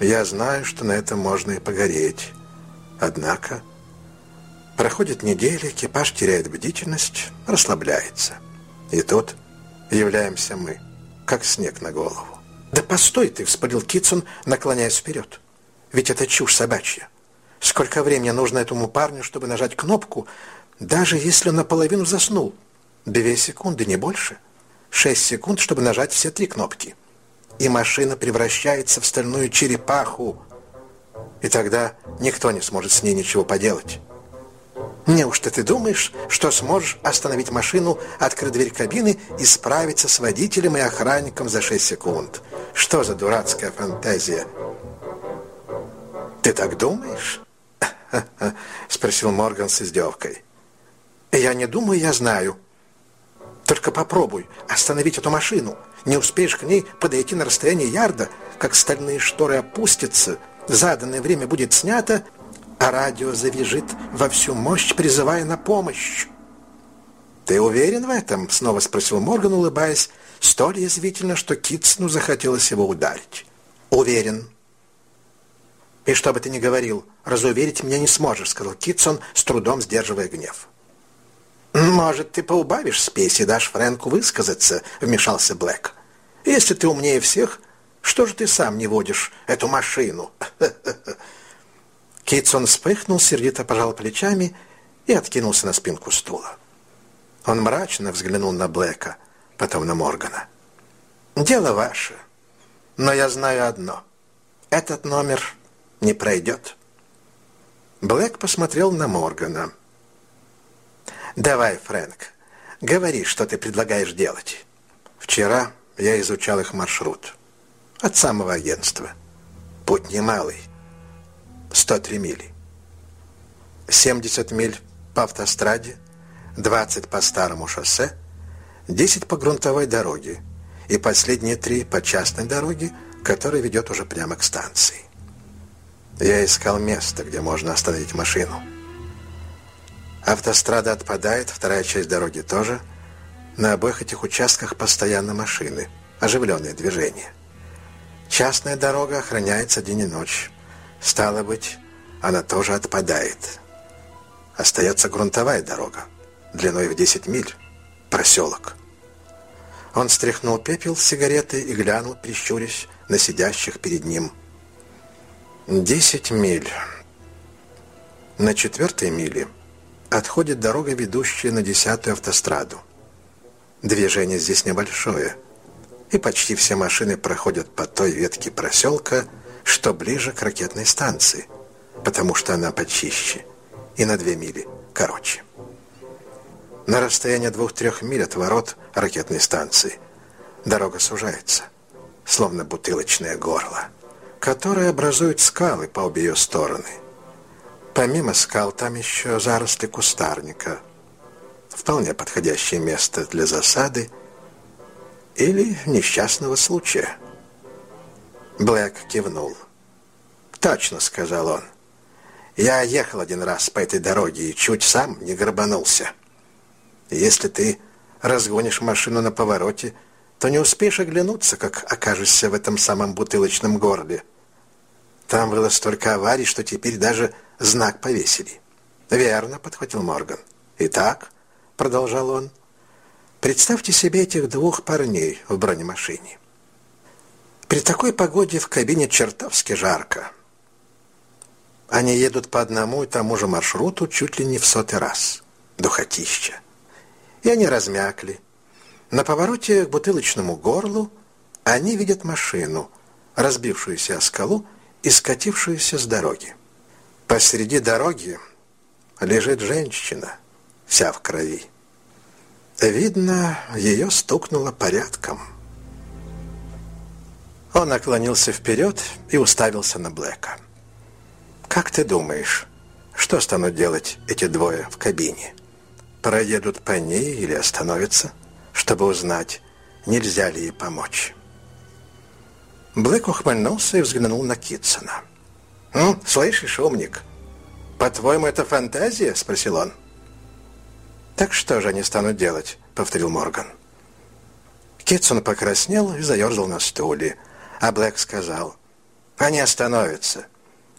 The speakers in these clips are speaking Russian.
Я знаю, что на этом можно и погореть. Однако проходит неделя, экипаж теряет бдительность, расслабляется. И тут являемся мы, как снег на голову. «Да постой ты!» — вспылил Китсон, наклоняясь вперед. «Ведь это чушь собачья. Сколько времени нужно этому парню, чтобы нажать кнопку, даже если он наполовину заснул? Две секунды, не больше. Шесть секунд, чтобы нажать все три кнопки. И машина превращается в стальную черепаху. И тогда никто не сможет с ней ничего поделать». Неужто ты думаешь, что сможешь остановить машину, открыть дверь кабины и справиться с водителем и охранником за 6 секунд? Что за дурацкая фантазия? Ты так думаешь? Спросил Морган с издевкой. Я не думаю, я знаю. Только попробуй остановить эту машину. Не успеешь к ней подойти на расстояние ярда, как стальные шторы опустятся, заданное время будет снято, а радио завяжет во всю мощь, призывая на помощь. «Ты уверен в этом?» — снова спросил Морган, улыбаясь, столь язвительно, что Китсну захотелось его ударить. «Уверен». «И что бы ты ни говорил, разуверить меня не сможешь», — сказал Китсон, с трудом сдерживая гнев. «Может, ты поубавишь спесь и дашь Фрэнку высказаться?» — вмешался Блэк. «Если ты умнее всех, что же ты сам не водишь эту машину?» Китсон вспыхнул, сердито пожал плечами и откинулся на спинку стула. Он мрачно взглянул на Блэка, потом на Моргана. «Дело ваше, но я знаю одно. Этот номер не пройдет». Блэк посмотрел на Моргана. «Давай, Фрэнк, говори, что ты предлагаешь делать». «Вчера я изучал их маршрут. От самого агентства. Путь немалый. 103 мили. 70 миль по автостраде, 20 по старому шоссе, 10 по грунтовой дороге и последние три по частной дороге, которая ведет уже прямо к станции. Я искал место, где можно остановить машину. Автострада отпадает, вторая часть дороги тоже. На обоих этих участках постоянно машины, оживленное движение. Частная дорога охраняется день и ночь. Стало быть, она тоже отпадает. Остается грунтовая дорога, длиной в 10 миль, проселок. Он стряхнул пепел с сигареты и глянул, прищурясь, на сидящих перед ним. Десять миль. На четвертой миле отходит дорога, ведущая на десятую автостраду. Движение здесь небольшое, и почти все машины проходят по той ветке проселка, что ближе к ракетной станции, потому что она почище и на две мили короче. На расстоянии двух-трех миль от ворот ракетной станции дорога сужается, словно бутылочное горло, которое образует скалы по обе ее стороны. Помимо скал там еще заросли кустарника, вполне подходящее место для засады или несчастного случая – Блэк кивнул. «Точно», — сказал он. «Я ехал один раз по этой дороге и чуть сам не горбанулся. Если ты разгонишь машину на повороте, то не успеешь оглянуться, как окажешься в этом самом бутылочном горле. Там было столько аварий, что теперь даже знак повесили». «Верно», — подхватил Морган. «Итак», — продолжал он, — «представьте себе этих двух парней в бронемашине». При такой погоде в кабине чертовски жарко. Они едут по одному и тому же маршруту чуть ли не в сотый раз. Духотища. И они размякли. На повороте к бутылочному горлу они видят машину, разбившуюся о скалу и скатившуюся с дороги. Посреди дороги лежит женщина, вся в крови. Видно, ее стукнуло порядком. Он наклонился вперед и уставился на Блэка. «Как ты думаешь, что станут делать эти двое в кабине? Проедут по ней или остановятся, чтобы узнать, нельзя ли ей помочь?» Блэк ухмыльнулся и взглянул на Китсона. «Ну, слышишь, умник, по-твоему, это фантазия?» – спросил он. «Так что же они станут делать?» – повторил Морган. Китсон покраснел и заерзал на стуле – а Блэк сказал, Они остановятся.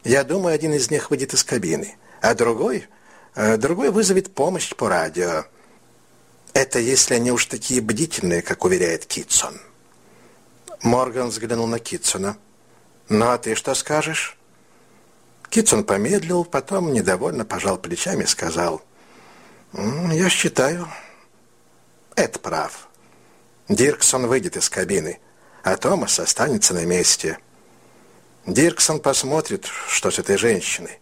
Я думаю, один из них выйдет из кабины, а другой, э, другой вызовет помощь по радио. Это если они уж такие бдительные, как уверяет Китсон. Морган взглянул на Китсона. «Ну, а ты что скажешь?» Китсон помедлил, потом недовольно пожал плечами и сказал, «Я считаю, это прав. Дирксон выйдет из кабины, а Томас останется на месте». Дирксон посмотрит, что с этой женщиной.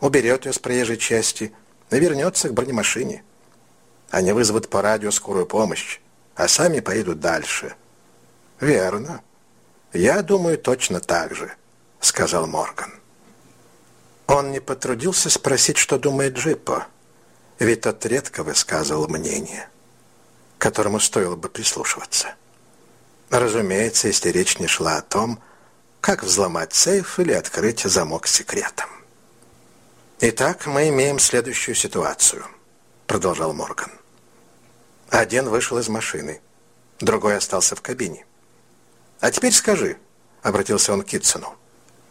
Уберет ее с проезжей части и вернется к бронемашине. Они вызовут по радио скорую помощь, а сами поедут дальше. Верно. Я думаю точно так же, сказал Морган. Он не потрудился спросить, что думает Джиппо, ведь тот редко высказывал мнение, которому стоило бы прислушиваться. Разумеется, если речь не шла о том, как взломать сейф или открыть замок секретом. «Итак, мы имеем следующую ситуацию», — продолжал Морган. Один вышел из машины, другой остался в кабине. «А теперь скажи», — обратился он к Китсону,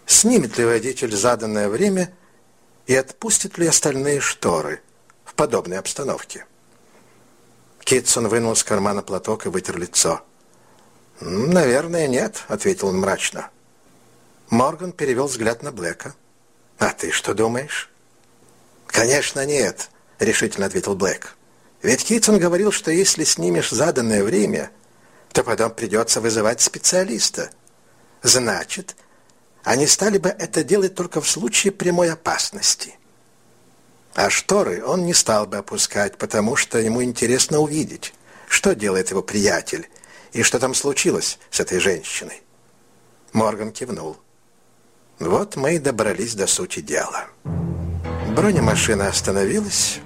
«снимет ли водитель заданное время и отпустит ли остальные шторы подобной обстановке?» Китсон вынул из кармана платок и вытер лицо. «Наверное, нет», — ответил он мрачно. Морган перевел взгляд на Блэка. «А ты что думаешь?» «Конечно нет», — решительно ответил Блэк. «Ведь Китсон говорил, что если снимешь заданное время, то потом придется вызывать специалиста. Значит, они стали бы это делать только в случае прямой опасности. А шторы он не стал бы опускать, потому что ему интересно увидеть, что делает его приятель и что там случилось с этой женщиной. Морган кивнул. Вот мы и добрались до сути дела. Бронемашина остановилась,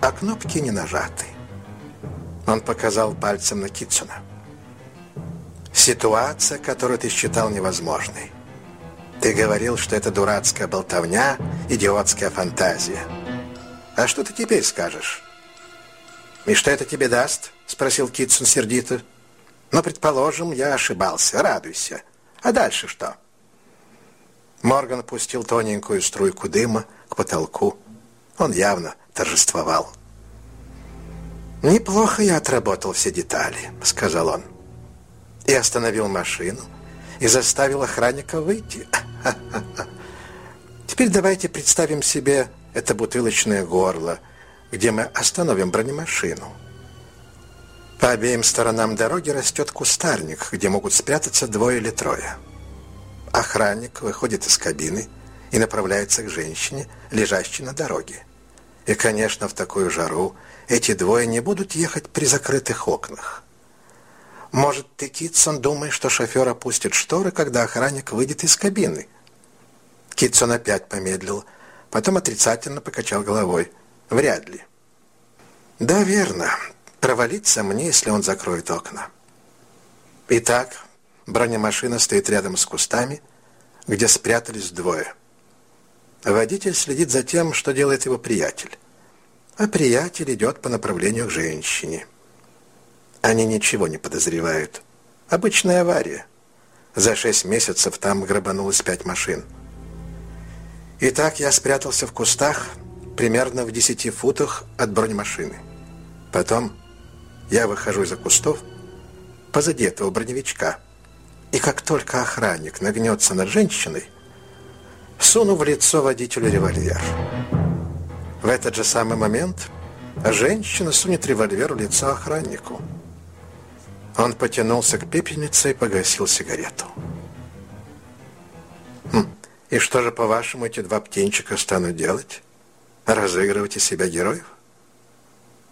а кнопки не нажаты. Он показал пальцем на Китсуна. Ситуация, которую ты считал невозможной. Ты говорил, что это дурацкая болтовня, идиотская фантазия. А что ты теперь скажешь? И что это тебе даст? Спросил Китсон сердито. Но, предположим, я ошибался. Радуйся. А дальше что? — Морган пустил тоненькую струйку дыма к потолку. Он явно торжествовал. «Неплохо я отработал все детали», — сказал он. И остановил машину, и заставил охранника выйти. Теперь давайте представим себе это бутылочное горло, где мы остановим бронемашину. По обеим сторонам дороги растет кустарник, где могут спрятаться двое или трое. Охранник выходит из кабины и направляется к женщине, лежащей на дороге. И, конечно, в такую жару эти двое не будут ехать при закрытых окнах. Может, ты, Китсон, думаешь, что шофер опустит шторы, когда охранник выйдет из кабины? Китсон опять помедлил, потом отрицательно покачал головой. Вряд ли. Да, верно. Провалиться мне, если он закроет окна. Итак, Бронемашина стоит рядом с кустами, где спрятались двое. Водитель следит за тем, что делает его приятель. А приятель идет по направлению к женщине. Они ничего не подозревают. Обычная авария. За шесть месяцев там грабанулось пять машин. Итак, я спрятался в кустах примерно в десяти футах от бронемашины. Потом я выхожу из-за кустов позади этого броневичка – и как только охранник нагнется над женщиной, суну в лицо водителю револьвер. В этот же самый момент женщина сунет револьвер в лицо охраннику. Он потянулся к пепельнице и погасил сигарету. Хм, и что же, по-вашему, эти два птенчика станут делать? Разыгрывать из себя героев?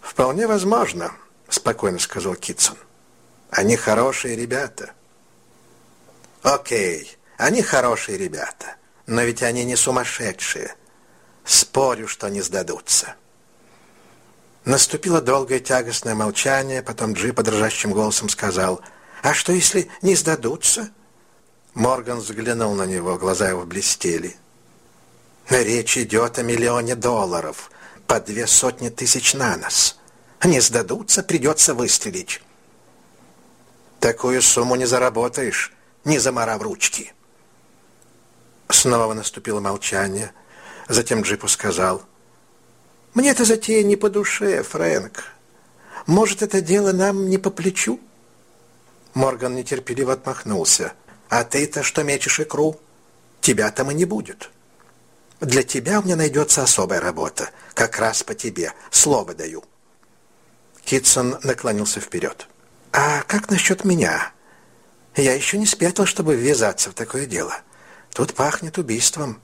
Вполне возможно, спокойно сказал Китсон. Они хорошие ребята. Окей, они хорошие ребята, но ведь они не сумасшедшие. Спорю, что не сдадутся. Наступило долгое тягостное молчание, потом Джи дрожащим голосом сказал, «А что, если не сдадутся?» Морган взглянул на него, глаза его блестели. «Речь идет о миллионе долларов, по две сотни тысяч на нос. Не сдадутся, придется выстрелить». «Такую сумму не заработаешь», не заморав ручки. Снова наступило молчание. Затем Джипу сказал, «Мне эта затея не по душе, Фрэнк. Может, это дело нам не по плечу?» Морган нетерпеливо отмахнулся. «А ты-то что мечешь икру? Тебя там и не будет. Для тебя у меня найдется особая работа. Как раз по тебе. Слово даю». Китсон наклонился вперед. «А как насчет меня? Я еще не спятил, чтобы ввязаться в такое дело. Тут пахнет убийством.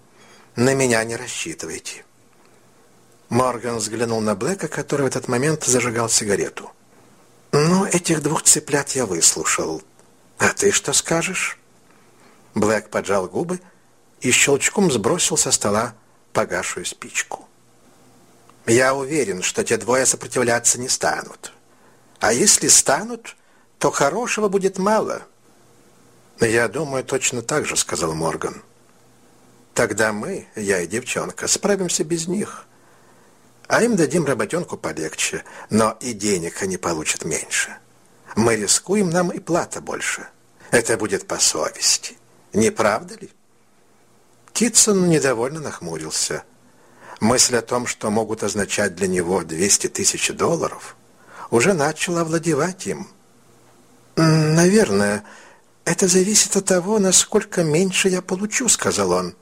На меня не рассчитывайте». Морган взглянул на Блэка, который в этот момент зажигал сигарету. «Ну, этих двух цыплят я выслушал. А ты что скажешь?» Блэк поджал губы и щелчком сбросил со стола погашую спичку. «Я уверен, что те двое сопротивляться не станут. А если станут, то хорошего будет мало». «Я думаю, точно так же», — сказал Морган. «Тогда мы, я и девчонка, справимся без них. А им дадим работенку полегче, но и денег они получат меньше. Мы рискуем, нам и плата больше. Это будет по совести. Не правда ли?» Китсон недовольно нахмурился. Мысль о том, что могут означать для него 200 тысяч долларов, уже начала овладевать им. «Наверное, это зависит от того, насколько меньше я получу», — сказал он.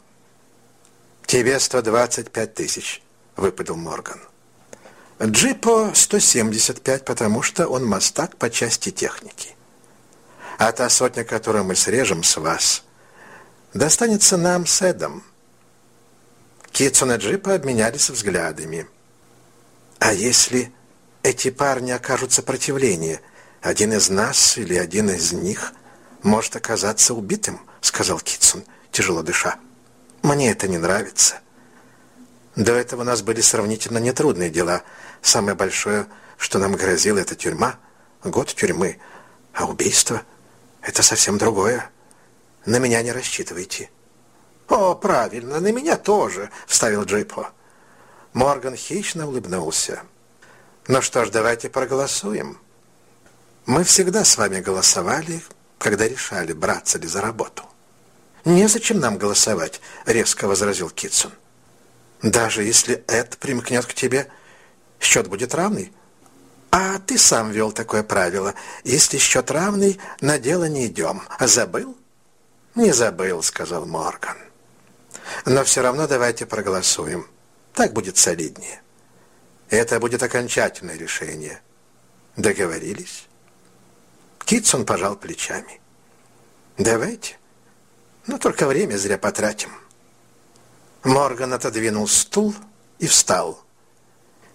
«Тебе 125 тысяч», — выпадал Морган. «Джипо 175, потому что он мастак по части техники. А та сотня, которую мы срежем с вас, достанется нам с Эдом». Китсон и Джипо обменялись взглядами. «А если эти парни окажут сопротивление, один из нас или один из них может оказаться убитым», — сказал Китсон, тяжело дыша. «Мне это не нравится». До этого у нас были сравнительно нетрудные дела. Самое большое, что нам грозило, это тюрьма, год тюрьмы. А убийство — это совсем другое. На меня не рассчитывайте». «О, правильно, на меня тоже», — вставил Джипо. Морган хищно улыбнулся. «Ну что ж, давайте проголосуем. Мы всегда с вами голосовали, когда решали, браться ли за работу». «Незачем нам голосовать», — резко возразил Китсон. «Даже если Эд примкнет к тебе, счет будет равный». «А ты сам вел такое правило. Если счет равный, на дело не идем. Забыл?» «Не забыл», — сказал Морган. Но все равно давайте проголосуем. Так будет солиднее. Это будет окончательное решение. Договорились? Китсон пожал плечами. Давайте. Но только время зря потратим. Морган отодвинул стул и встал.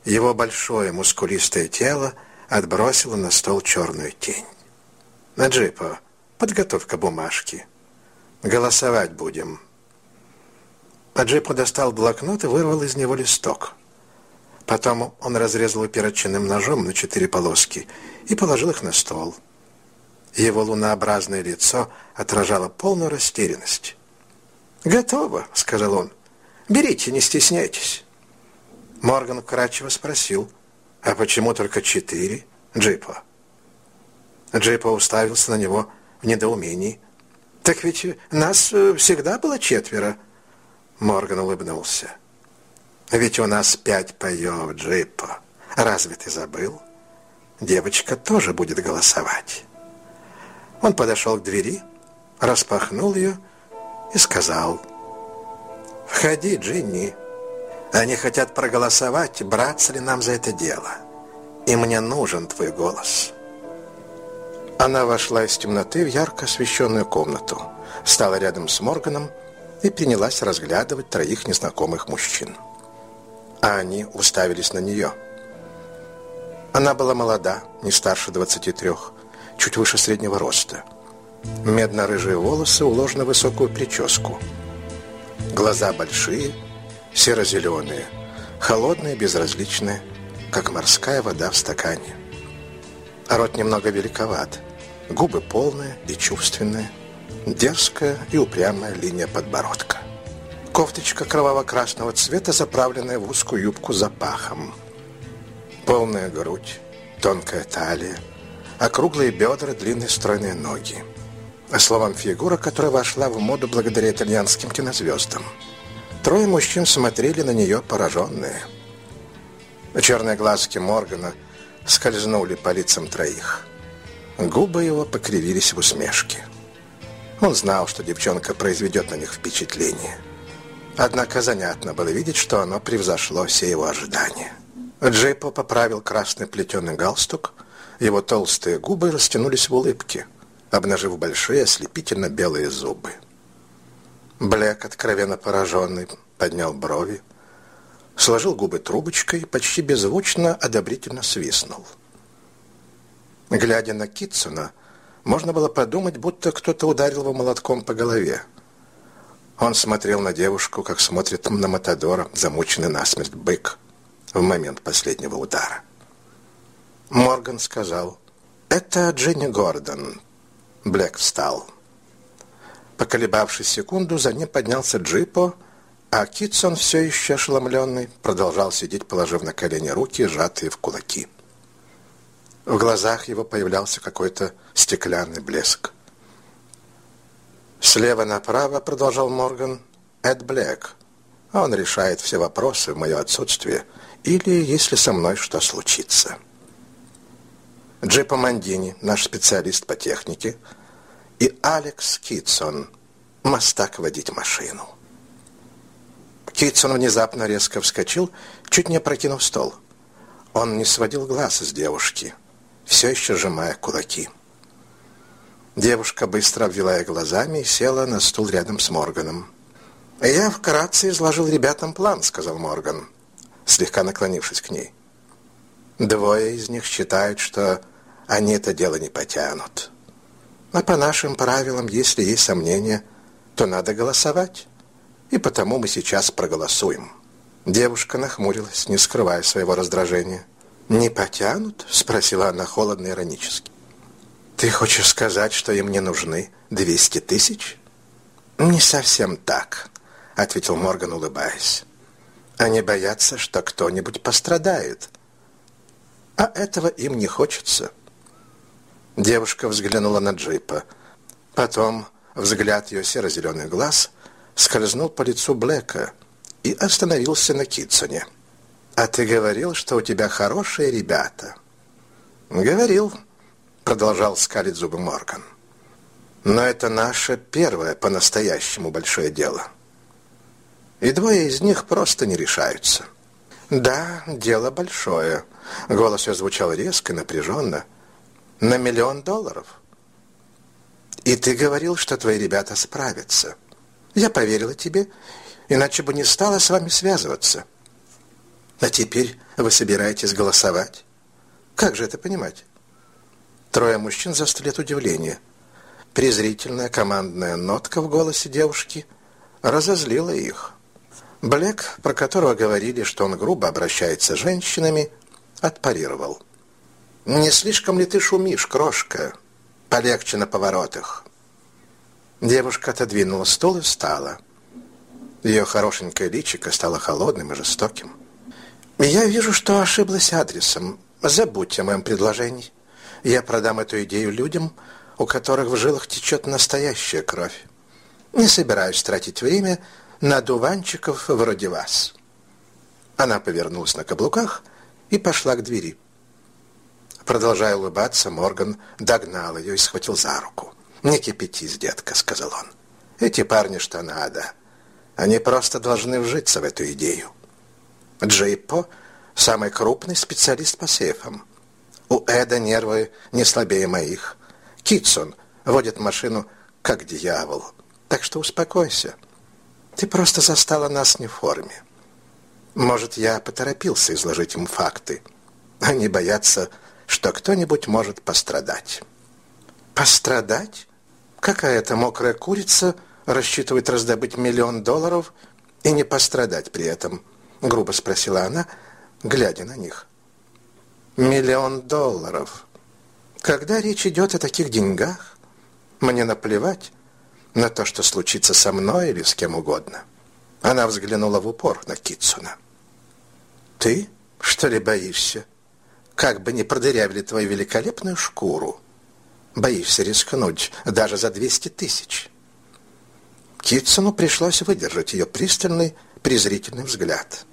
Его большое мускулистое тело отбросило на стол черную тень. Наджипа, подготовка бумажки. Голосовать будем. Аджипо достал блокнот и вырвал из него листок. Потом он разрезал перочинным ножом на четыре полоски и положил их на стол. Его лунообразное лицо отражало полную растерянность. «Готово», — сказал он. «Берите, не стесняйтесь». Морган вкратчиво спросил, «А почему только четыре, Джипо?» Джипо уставился на него в недоумении. «Так ведь нас э, всегда было четверо», Морган улыбнулся. «Ведь у нас пять паев, Джиппо. Разве ты забыл? Девочка тоже будет голосовать». Он подошел к двери, распахнул ее и сказал, «Входи, Джинни. Они хотят проголосовать, браться ли нам за это дело. И мне нужен твой голос». Она вошла из темноты в ярко освещенную комнату, стала рядом с Морганом и принялась разглядывать троих незнакомых мужчин. А они уставились на нее. Она была молода, не старше 23, чуть выше среднего роста. Медно-рыжие волосы уложены в высокую прическу. Глаза большие, серо-зеленые, холодные, безразличные, как морская вода в стакане. рот немного великоват, губы полные и чувственные – Дерзкая и упрямая линия подбородка. Кофточка кроваво-красного цвета, заправленная в узкую юбку за пахом. Полная грудь, тонкая талия, округлые бедра, длинные стройные ноги. Словом, фигура, которая вошла в моду благодаря итальянским кинозвездам. Трое мужчин смотрели на нее пораженные. Черные глазки Моргана скользнули по лицам троих. Губы его покривились в усмешке. Он знал, что девчонка произведет на них впечатление. Однако занятно было видеть, что оно превзошло все его ожидания. Джейпо поправил красный плетеный галстук, его толстые губы растянулись в улыбке, обнажив большие ослепительно белые зубы. Блек, откровенно пораженный, поднял брови, сложил губы трубочкой и почти беззвучно одобрительно свистнул. Глядя на Китсона, можно было подумать, будто кто-то ударил его молотком по голове. Он смотрел на девушку, как смотрит на Матадора, замученный насмерть бык в момент последнего удара. Морган сказал, «Это Дженни Гордон». Блэк встал. Поколебавшись секунду, за ним поднялся Джипо, а Китсон, все еще ошеломленный, продолжал сидеть, положив на колени руки, сжатые в кулаки. В глазах его появлялся какой-то стеклянный блеск. «Слева направо», — продолжал Морган, — «Эд Блэк. Он решает все вопросы в мое отсутствие или если со мной что случится». Джипо Мандини, наш специалист по технике, и Алекс Китсон, мастак водить машину. Китсон внезапно резко вскочил, чуть не опрокинув стол. Он не сводил глаз с девушки, все еще сжимая кулаки. Девушка быстро обвела их глазами и села на стул рядом с Морганом. «Я вкратце изложил ребятам план», — сказал Морган, слегка наклонившись к ней. «Двое из них считают, что они это дело не потянут. А по нашим правилам, если есть сомнения, то надо голосовать. И потому мы сейчас проголосуем». Девушка нахмурилась, не скрывая своего раздражения. «Не потянут?» — спросила она холодно иронически. «Ты хочешь сказать, что им не нужны 200 тысяч?» «Не совсем так», — ответил Морган, улыбаясь. «Они боятся, что кто-нибудь пострадает. А этого им не хочется». Девушка взглянула на джипа. Потом взгляд ее серо-зеленый глаз скользнул по лицу Блэка и остановился на Китсоне. «А ты говорил, что у тебя хорошие ребята». «Говорил», — продолжал скалить зубы Морган. «Но это наше первое по-настоящему большое дело. И двое из них просто не решаются». «Да, дело большое», — голос ее звучал резко напряженно, — на миллион долларов. И ты говорил, что твои ребята справятся. Я поверила тебе, иначе бы не стала с вами связываться. А теперь вы собираетесь голосовать? Как же это понимать? Трое мужчин застыли от удивления. Презрительная командная нотка в голосе девушки разозлила их. Блек, про которого говорили, что он грубо обращается с женщинами, отпарировал. «Не слишком ли ты шумишь, крошка? Полегче на поворотах». Девушка отодвинула стул и встала. Ее хорошенькое личико стало холодным и жестоким. «Я вижу, что ошиблась адресом. Забудьте о моем предложении. Я продам эту идею людям, у которых в жилах течет настоящая кровь. Не собираюсь тратить время на дуванчиков вроде вас». Она повернулась на каблуках и пошла к двери. Продолжая улыбаться, Морган догнал ее и схватил за руку. «Не кипятись, детка», — сказал он. «Эти парни что надо. Они просто должны вжиться в эту идею». Джейпо — самый крупный специалист по сейфам. У Эда нервы не слабее моих. Китсон водит машину как дьявол. Так что успокойся. Ты просто застала нас не в форме. Может, я поторопился изложить им факты. Они боятся что кто-нибудь может пострадать. Пострадать? Какая-то мокрая курица рассчитывает раздобыть миллион долларов и не пострадать при этом? Грубо спросила она, глядя на них. Миллион долларов. Когда речь идет о таких деньгах, мне наплевать на то, что случится со мной или с кем угодно. Она взглянула в упор на Китсуна. «Ты, что ли, боишься?» как бы не продырявили твою великолепную шкуру. боишься рискнуть даже за 200 тысяч?» Китсону пришлось выдержать ее пристальный, презрительный взгляд.